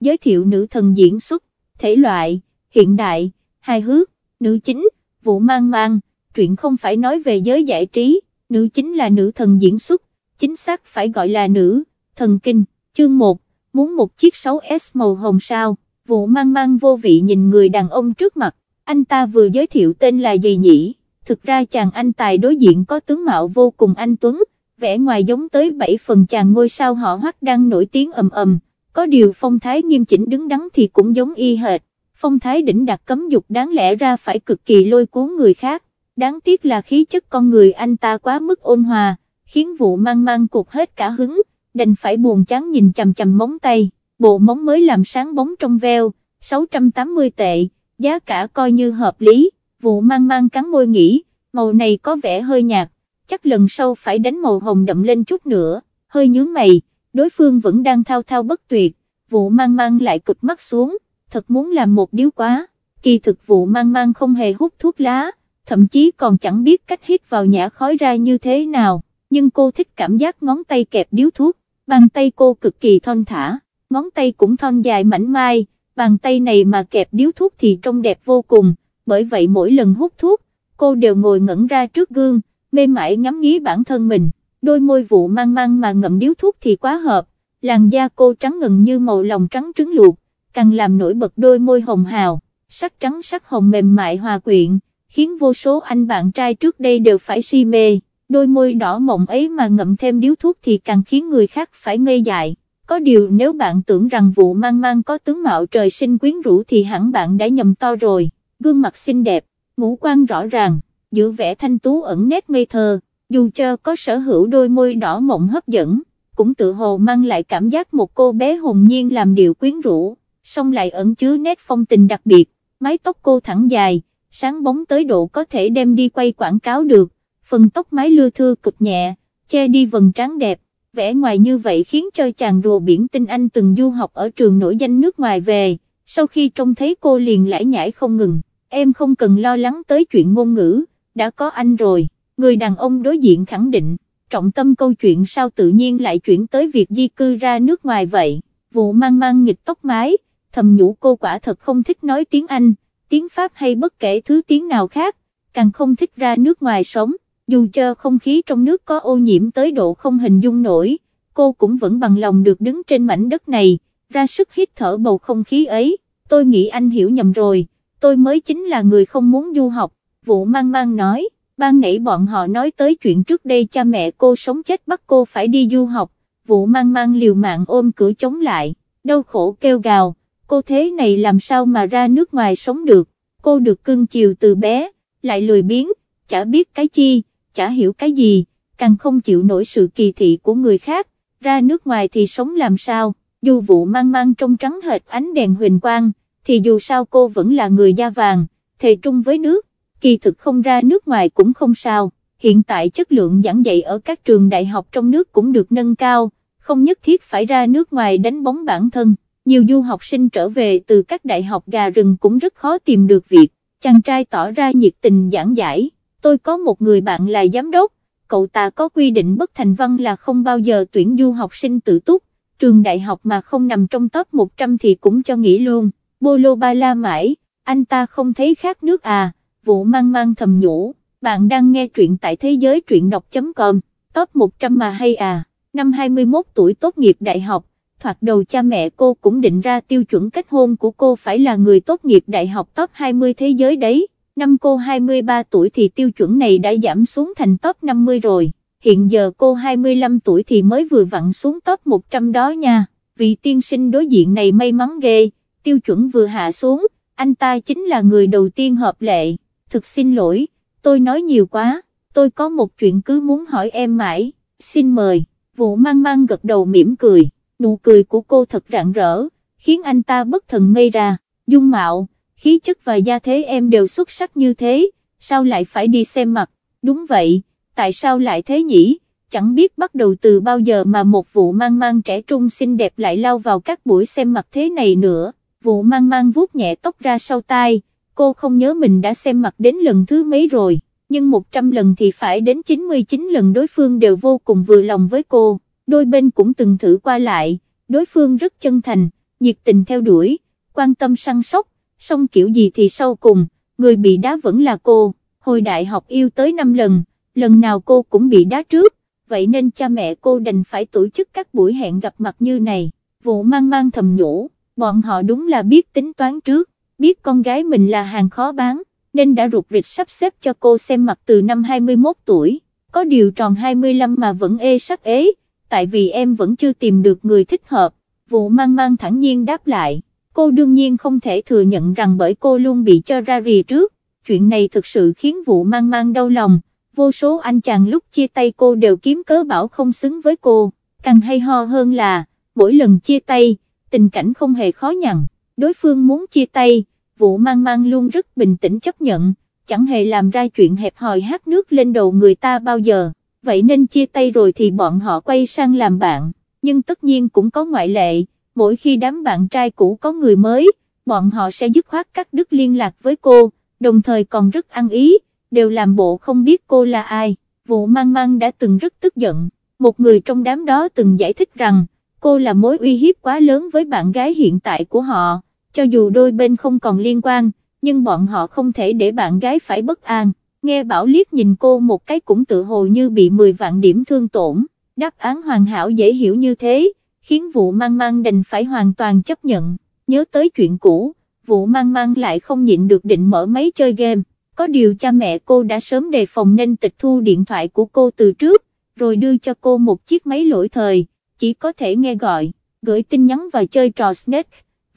giới thiệu nữ thần diễn xuất, thể loại, hiện đại, hài hước, nữ chính, vụ mang mang, truyện không phải nói về giới giải trí, nữ chính là nữ thần diễn xuất, chính xác phải gọi là nữ, thần kinh, chương 1, muốn một chiếc 6S màu hồng sao, vụ mang mang vô vị nhìn người đàn ông trước mặt, anh ta vừa giới thiệu tên là gì nhỉ, thực ra chàng anh tài đối diện có tướng mạo vô cùng anh Tuấn, vẻ ngoài giống tới 7 phần chàng ngôi sao họ hoắc đang nổi tiếng ầm ầm, có điều phong thái nghiêm chỉnh đứng đắn thì cũng giống y hệt, phong thái đỉnh đạt cấm dục đáng lẽ ra phải cực kỳ lôi cuốn người khác, đáng tiếc là khí chất con người anh ta quá mức ôn hòa, khiến vụ mang mang cuộc hết cả hứng, đành phải buồn chán nhìn chầm chầm móng tay, bộ móng mới làm sáng bóng trong veo, 680 tệ, giá cả coi như hợp lý, vụ mang mang cắn môi nghĩ, màu này có vẻ hơi nhạt, chắc lần sau phải đánh màu hồng đậm lên chút nữa, hơi nhướng mày, đối phương vẫn đang thao thao bất tuyệt, vụ mang mang lại cực mắt xuống, thật muốn làm một điếu quá, kỳ thực vụ mang mang không hề hút thuốc lá, thậm chí còn chẳng biết cách hít vào nhả khói ra như thế nào, nhưng cô thích cảm giác ngón tay kẹp điếu thuốc, bàn tay cô cực kỳ thon thả, ngón tay cũng thon dài mảnh mai, bàn tay này mà kẹp điếu thuốc thì trông đẹp vô cùng, bởi vậy mỗi lần hút thuốc, cô đều ngồi ngẩn ra trước gương, mê mải ngắm nghí bản thân mình, đôi môi vụ mang mang mà ngậm điếu thuốc thì quá hợp, làn da cô trắng ngần như màu lòng trắng trứng luộc, càng làm nổi bật đôi môi hồng hào, sắc trắng sắc hồng mềm mại hòa quyện, khiến vô số anh bạn trai trước đây đều phải si mê, đôi môi đỏ mộng ấy mà ngậm thêm điếu thuốc thì càng khiến người khác phải ngây dại. Có điều nếu bạn tưởng rằng vụ mang mang có tướng mạo trời sinh quyến rũ thì hẳn bạn đã nhầm to rồi, gương mặt xinh đẹp, ngũ quan rõ ràng, giữ vẻ thanh tú ẩn nét ngây thơ, dù cho có sở hữu đôi môi đỏ mộng hấp dẫn, cũng tự hồ mang lại cảm giác một cô bé hồn nhiên làm điều quyến rũ, song lại ẩn chứa nét phong tình đặc biệt, mái tóc cô thẳng dài, sáng bóng tới độ có thể đem đi quay quảng cáo được, phần tóc mái lưa thưa cực nhẹ, che đi vầng trán đẹp, vẻ ngoài như vậy khiến cho chàng rùa biển tinh anh từng du học ở trường nổi danh nước ngoài về, sau khi trông thấy cô liền lải nhải không ngừng, em không cần lo lắng tới chuyện ngôn ngữ, đã có anh rồi, người đàn ông đối diện khẳng định, trọng tâm câu chuyện sao tự nhiên lại chuyển tới việc di cư ra nước ngoài vậy, vụ mang mang nghịch tóc mái, thầm nhủ cô quả thật không thích nói tiếng Anh, tiếng Pháp hay bất kể thứ tiếng nào khác, càng không thích ra nước ngoài sống, dù cho không khí trong nước có ô nhiễm tới độ không hình dung nổi, cô cũng vẫn bằng lòng được đứng trên mảnh đất này, ra sức hít thở bầu không khí ấy, tôi nghĩ anh hiểu nhầm rồi, tôi mới chính là người không muốn du học, vụ mang mang nói, ban nãy bọn họ nói tới chuyện trước đây cha mẹ cô sống chết bắt cô phải đi du học, vụ mang mang liều mạng ôm cửa chống lại, đau khổ kêu gào cô thế này làm sao mà ra nước ngoài sống được, cô được cưng chiều từ bé, lại lười biếng, chả biết cái chi, chả hiểu cái gì, càng không chịu nổi sự kỳ thị của người khác, ra nước ngoài thì sống làm sao, dù vụ mang mang trong trắng hệt ánh đèn huỳnh quang, thì dù sao cô vẫn là người da vàng, thề trung với nước, kỳ thực không ra nước ngoài cũng không sao, hiện tại chất lượng giảng dạy ở các trường đại học trong nước cũng được nâng cao, không nhất thiết phải ra nước ngoài đánh bóng bản thân. Nhiều du học sinh trở về từ các đại học gà rừng cũng rất khó tìm được việc, chàng trai tỏ ra nhiệt tình giảng giải, tôi có một người bạn là giám đốc, cậu ta có quy định bất thành văn là không bao giờ tuyển du học sinh tự túc, trường đại học mà không nằm trong top 100 thì cũng cho nghỉ luôn, bô ba la mãi, anh ta không thấy khác nước à, vụ mang mang thầm nhủ, bạn đang nghe truyện tại thế giới truyện đọc.com, top 100 mà hay à, năm 21 tuổi tốt nghiệp đại học, thoạt đầu cha mẹ cô cũng định ra tiêu chuẩn kết hôn của cô phải là người tốt nghiệp đại học top 20 thế giới đấy, năm cô 23 tuổi thì tiêu chuẩn này đã giảm xuống thành top 50 rồi, hiện giờ cô 25 tuổi thì mới vừa vặn xuống top 100 đó nha, vị tiên sinh đối diện này may mắn ghê, tiêu chuẩn vừa hạ xuống, anh ta chính là người đầu tiên hợp lệ, thực xin lỗi, tôi nói nhiều quá, tôi có một chuyện cứ muốn hỏi em mãi, xin mời, vụ mang mang gật đầu mỉm cười nụ cười của cô thật rạng rỡ, khiến anh ta bất thần ngây ra, dung mạo, khí chất và gia thế em đều xuất sắc như thế, sao lại phải đi xem mặt, đúng vậy, tại sao lại thế nhỉ, chẳng biết bắt đầu từ bao giờ mà một vụ mang mang trẻ trung xinh đẹp lại lao vào các buổi xem mặt thế này nữa, vụ mang mang vuốt nhẹ tóc ra sau tai, cô không nhớ mình đã xem mặt đến lần thứ mấy rồi, nhưng 100 lần thì phải đến 99 lần đối phương đều vô cùng vừa lòng với cô đôi bên cũng từng thử qua lại, đối phương rất chân thành, nhiệt tình theo đuổi, quan tâm săn sóc, xong kiểu gì thì sau cùng, người bị đá vẫn là cô, hồi đại học yêu tới 5 lần, lần nào cô cũng bị đá trước, vậy nên cha mẹ cô đành phải tổ chức các buổi hẹn gặp mặt như này, vụ mang mang thầm nhủ, bọn họ đúng là biết tính toán trước, biết con gái mình là hàng khó bán, nên đã rụt rịch sắp xếp cho cô xem mặt từ năm 21 tuổi, có điều tròn 25 mà vẫn ê sắc ế, tại vì em vẫn chưa tìm được người thích hợp, vụ mang mang thẳng nhiên đáp lại, cô đương nhiên không thể thừa nhận rằng bởi cô luôn bị cho ra rì trước, chuyện này thực sự khiến vụ mang mang đau lòng, vô số anh chàng lúc chia tay cô đều kiếm cớ bảo không xứng với cô, càng hay ho hơn là, mỗi lần chia tay, tình cảnh không hề khó nhằn, đối phương muốn chia tay, vụ mang mang luôn rất bình tĩnh chấp nhận, chẳng hề làm ra chuyện hẹp hòi hát nước lên đầu người ta bao giờ, vậy nên chia tay rồi thì bọn họ quay sang làm bạn, nhưng tất nhiên cũng có ngoại lệ, mỗi khi đám bạn trai cũ có người mới, bọn họ sẽ dứt khoát cắt đứt liên lạc với cô, đồng thời còn rất ăn ý, đều làm bộ không biết cô là ai, vụ mang mang đã từng rất tức giận, một người trong đám đó từng giải thích rằng, cô là mối uy hiếp quá lớn với bạn gái hiện tại của họ, cho dù đôi bên không còn liên quan, nhưng bọn họ không thể để bạn gái phải bất an, nghe Bảo liếc nhìn cô một cái cũng tự hồ như bị 10 vạn điểm thương tổn, đáp án hoàn hảo dễ hiểu như thế, khiến vụ mang mang đành phải hoàn toàn chấp nhận, nhớ tới chuyện cũ, vụ mang mang lại không nhịn được định mở máy chơi game, có điều cha mẹ cô đã sớm đề phòng nên tịch thu điện thoại của cô từ trước, rồi đưa cho cô một chiếc máy lỗi thời, chỉ có thể nghe gọi, gửi tin nhắn và chơi trò Snake,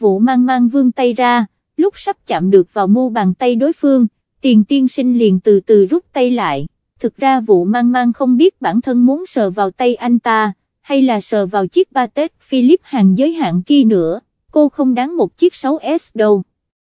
vụ mang mang vương tay ra, lúc sắp chạm được vào mu bàn tay đối phương, tiền tiên sinh liền từ từ rút tay lại, thực ra vụ mang mang không biết bản thân muốn sờ vào tay anh ta, hay là sờ vào chiếc ba Tết Philip hàng giới hạn kia nữa, cô không đáng một chiếc 6S đâu.